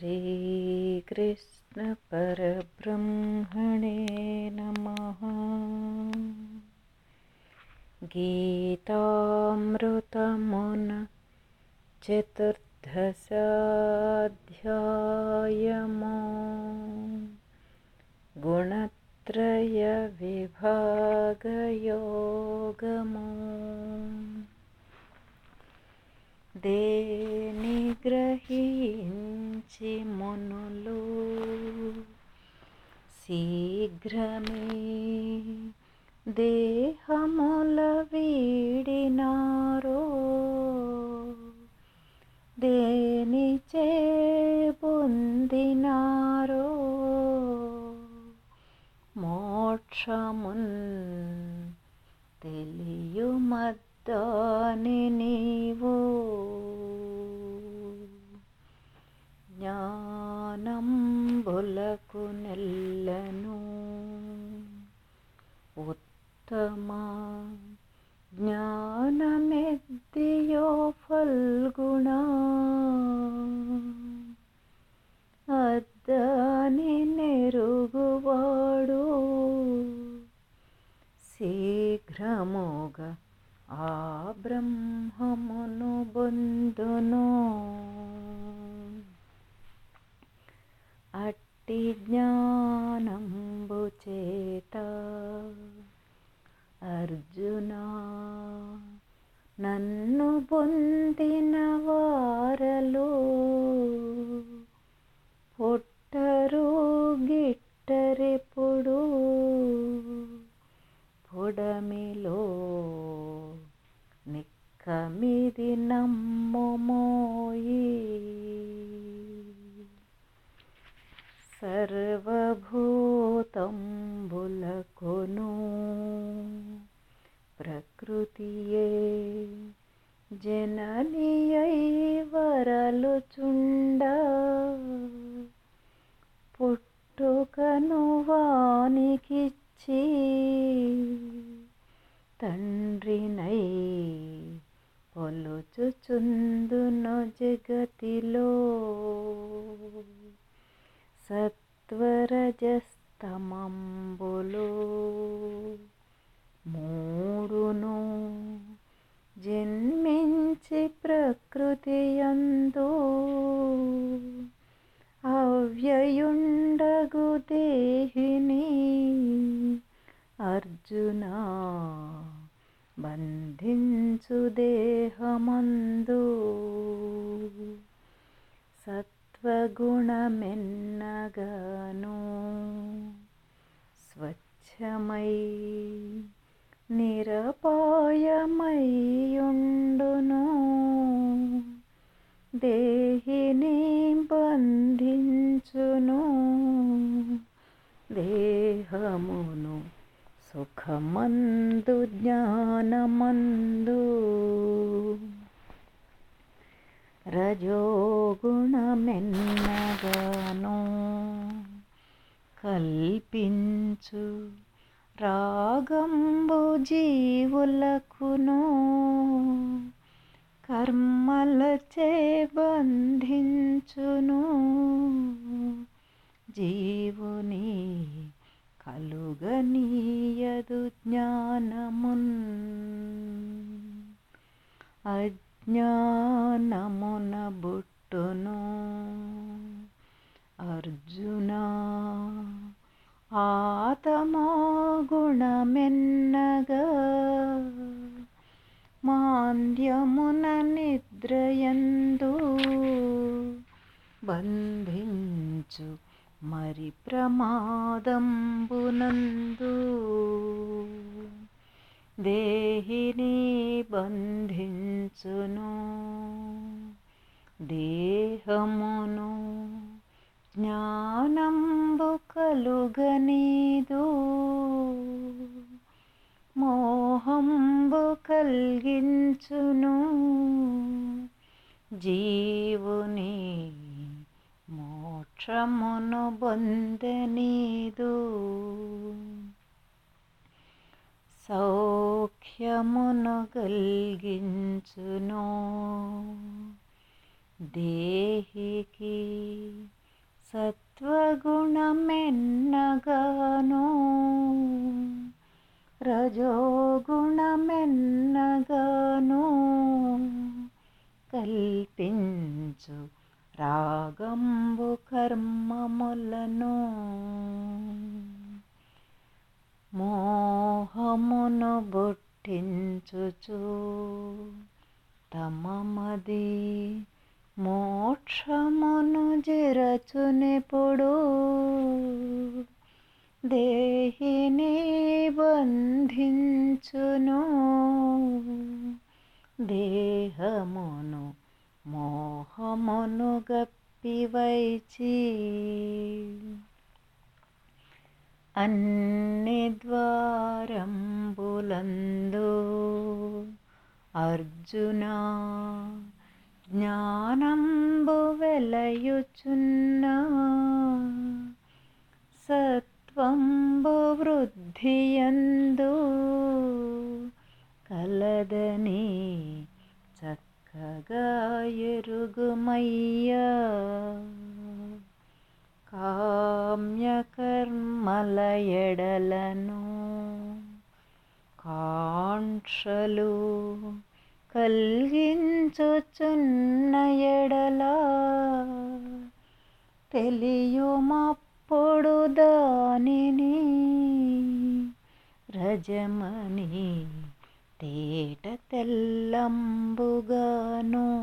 श्रीकृष्णपरब्रह्मणे नमः। गीतामृतमुन चतुर्दशाध्यायमो। गुणत्रयविभागयोगमो। దేని గ్రహించి మునులు శీఘ్రమే దేహముల వీడినారో. దేని పొందినారో మోక్షమున్ తెలియు జ్ఞానమెద్దియో ఫల్గుణ. అద్దాని నెరుగువాడు. శీఘ్రముగా ఆ బ్రహ్మమును బొందును. అట్టి జ్ఞానంబు చేత అర్జునా నన్ను పొందిన వారలు పొట్టరు గిట్టరెప్పుడు పొడమిలో నిక్కమిది నమ్మమోయి సర్వభూతంబులకును ప్రకృతియే జననియై వరలుచుండ పుట్టుకను వానికిచ్చి తండ్రినై పొలుచుచుందును జగతిలో. సత్వరజస్తమంబులు మూడును జన్మించి ప్రకృతి ప్రకృతియందు అవ్యయుండగు దేహిని అర్జున బంధించు దేహమందు. సత్వగుణమెన్నగాను స్వచ్ఛమై నిరపాయమయ్యుండును. దేహిని బంధించును. దేహమును సుఖమందు జ్ఞానమందు. రజోగుణమెన్నగాను కల్పించు. రాగంబు జీవులకును కర్మలచే బంధించును. జీవుని కలుగనీయదు జ్ఞానమున్. అజ్ఞానమున బుట్టును అర్జునా ఆతమా గుణమెన్నగా? మాంద్యమున నిద్రయందు బంధించు మరి ప్రమాదంబునందు. దేహిని బంధించును దేహమును జ్ఞానంబు కలుగనీదు మోహంబు కలిగించును జీవుని మోక్షమును బొందనీదు. సౌఖ్యమును కలిగించును దేహికి సత్వగుణమెన్నగాను? రజోగుణమెన్నగాను? కల్పించు రాగంబు కర్మములను. మోహమును బొట్టించుచు తమమది మోక్షమును జరచునెప్పుడు దేహిని బంధించును. దేహమును మోహమును గప్పివైచి అన్ని ద్వారంబులందు అర్జునా జ్ఞానంబు వెలయుచున్న సత్వంబు వృద్ధియందు తెలియుమప్పుడు దానిని రజమని తేట తెల్లంబుగాను.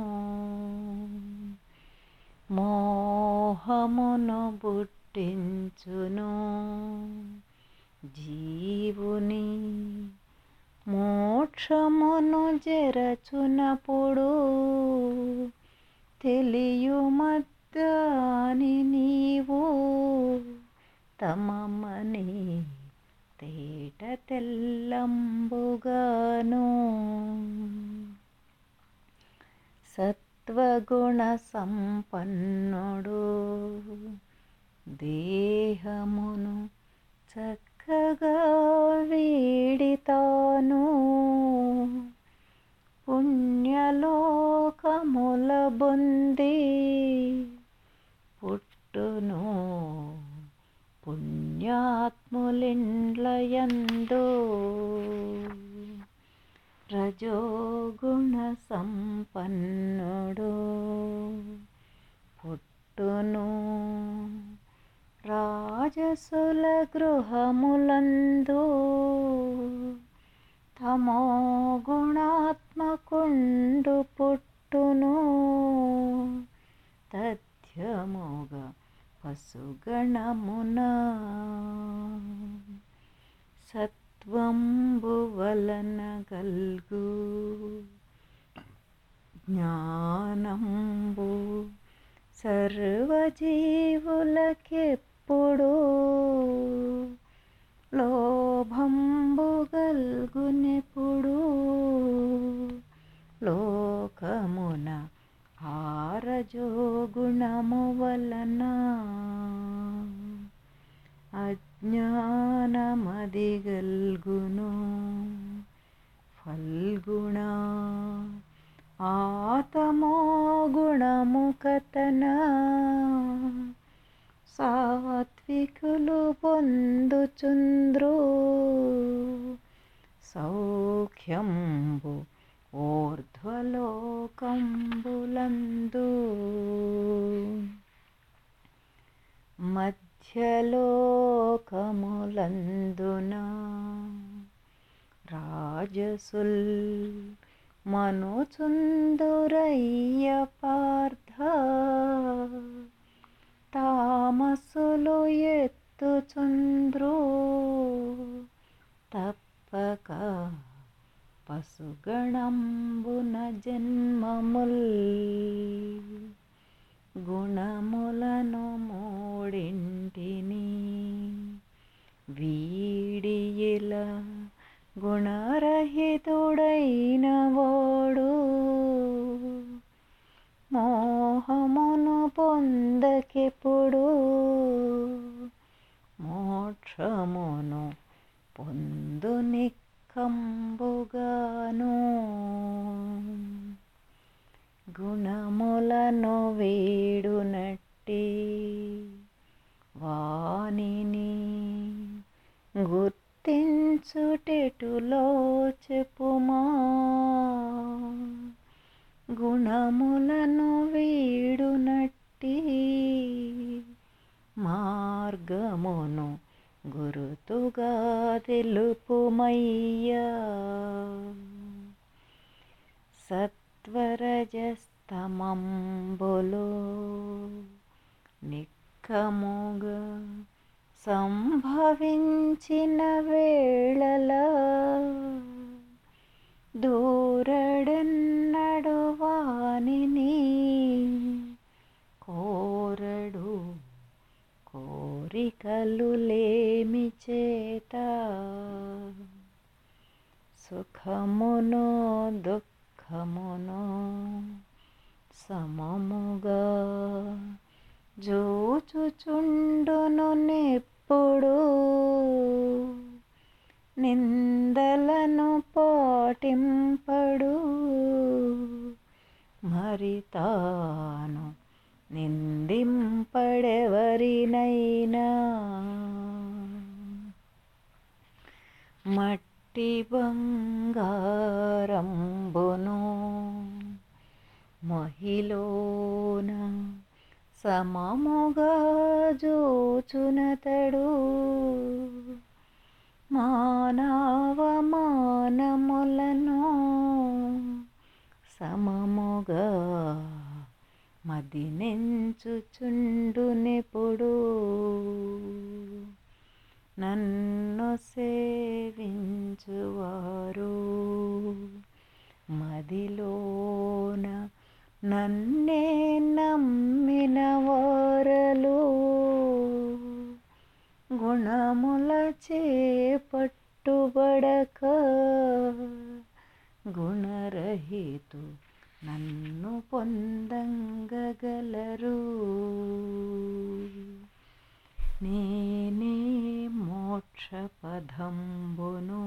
మోహమును బుట్టించును జీవుని. మోక్షమును జరచునప్పుడు గాని నీవు తమమని తేట తెల్లంబుగాను. సత్వగుణ సంపన్నుడు దేహమును చక్కగా వీడితాను. పుణ్యలోకముల బొంది పుట్టును పుణ్యాత్ములిండ్లయందు రజోగుణ సంపన్నుడు పుట్టును రాజసుల గృహములందు తమో గుణాత్మకుండు పుట్టును తథ్యముగా పశుగణమున సత్వంబు వలన గల్గు జ్ఞానంబు సర్వజీవులకెప్పుడు లోభంబు గల్గునెప్పుడు లోకమున ఆరజో గుణము వలన అజ్ఞానమది గల్గును ఫల్గుణ ఆతమో గుణము కథన సాత్వికులు పొందుచుంద్రు సౌఖ్యంబు ఊర్ధ్వలోకంబులందు మధ్యలోకములందున రాజసుల్ మనుచుందురయ్య పార్థ తామసులు ఎత్తుచుంద్రు తప్పక పశుగణంబున జన్మముల్ గుణములను మూడింటిని వీడియల గుణరహితుడైన వాడు మోహమును పొందకెప్పుడు మోక్షమును పొందు నిక్కంబుగాను గుణములను వేడునట్టి వాణిని గుర్తించుటెటులో చెప్పుమా? గుణములను వీడునట్టి మార్గమును గురుతుగా తెలుపుమై సత్వరజస్తమంబులో నిక్కముగా సంభవించిన వేళల దూరడన్నడువాని కోరడు కోరికలు లేమి చేత. సుఖమును దుఃఖమును సమముగా జోచుచుండును నెప్పుడు. నిందలను పాటింపడు. మరి తాను నిందింపడెవరినైనా? మట్టి బంగారంబును మహిళన సమముగా జోచునతడు. మానవమానములను సమముగా మదినెంచుచుండునెప్పుడు. నన్ను సేవించువారు మదిలోన నన్నే నమ్మిన వారలు గుణముల చేపట్టుబడక గుణరహితు నన్ను పొందంగగలరు. నేనే మోక్షపదంబును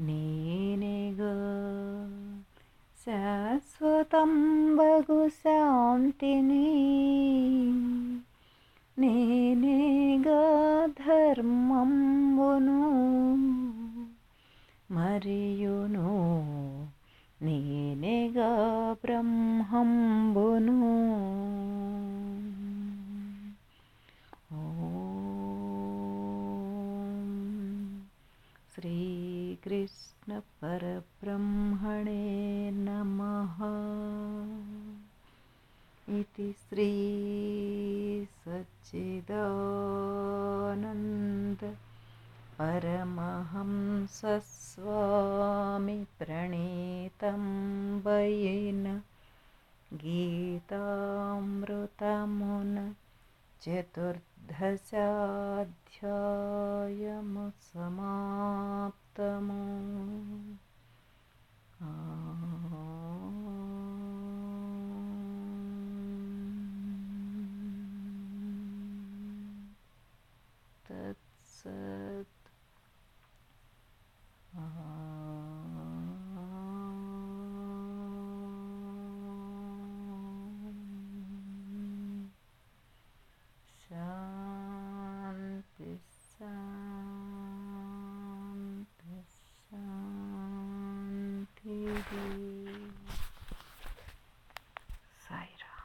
నేనేగా శాశ్వతంబగు శాంతిని నేనేగా ధర్మంబును మరియును నేనేగా బ్రహ్మంబును శ్రీకృష్ణ పరబ్రహ్మణే परमहंसस्वामि प्रणीतं वयेन गीतामृतमुन चतुर्दशाध्यायमुसमाप्तमु। तत्सत्